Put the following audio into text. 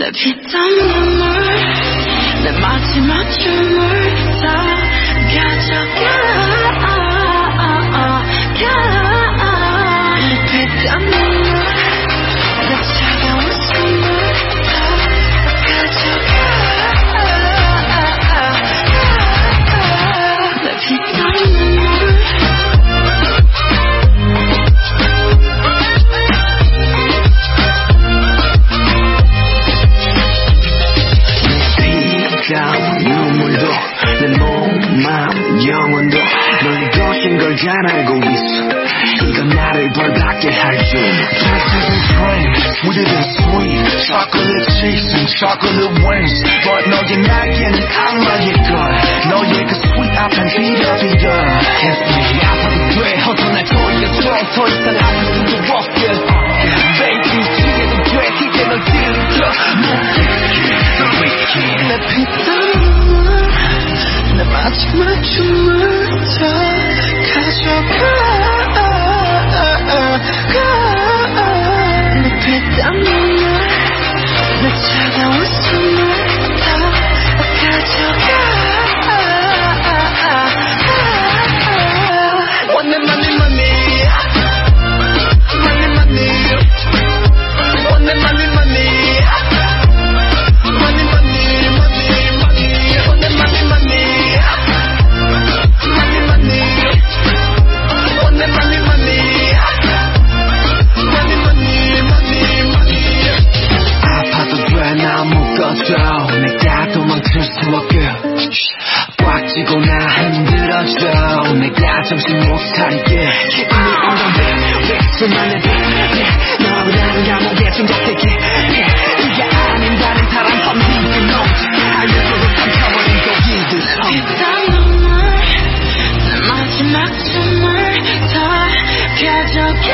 내 피땀 눈물 내 마지막 춤을 잘 알고 있어 이건 나를 벌받게 할줄 Kisses and cream, sweeter than sweet Chocolate cheeks and chocolate wings But 너의 날개는 악마의 걸 너의 그 sweet 앞엔 비벼비벼 Kiss me 아파도 돼 허전할 거리에서 더 이상 아플 수도 없게 Baby 취해도 돼 이제 널 들이켜 내 피땀 눈물 내 마지막 춤 없어. 내가 도망칠 수 없게. 꽉 쥐고 나 흔들어줘 내가 정신 못 차리게. Keep me on the way 백수만의 빛 너라는 감옥의 중작대기 네가 예, 아닌 다른 사람 험빈 그 놈지 알려줘도 삼켜버린 고기들. 비싼 눈물 마지막 춤을 다 깨져가.